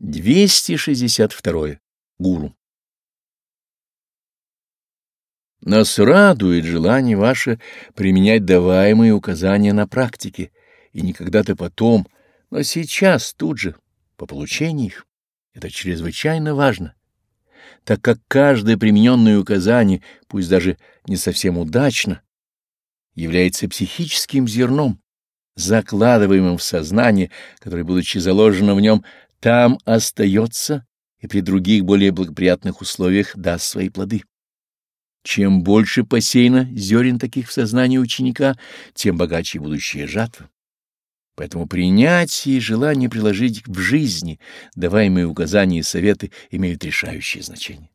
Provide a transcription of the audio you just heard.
262. Гуру. Нас радует желание ваше применять даваемые указания на практике, и не когда-то потом, но сейчас, тут же, по получении их. Это чрезвычайно важно, так как каждое примененное указание, пусть даже не совсем удачно, является психическим зерном, закладываемым в сознание, которое, будучи заложено в нем, там остается и при других более благоприятных условиях даст свои плоды. Чем больше посеяно зерен таких в сознании ученика, тем богаче будущая жатва. Поэтому принятие и желание приложить в жизни даваемые указания и советы имеют решающее значение.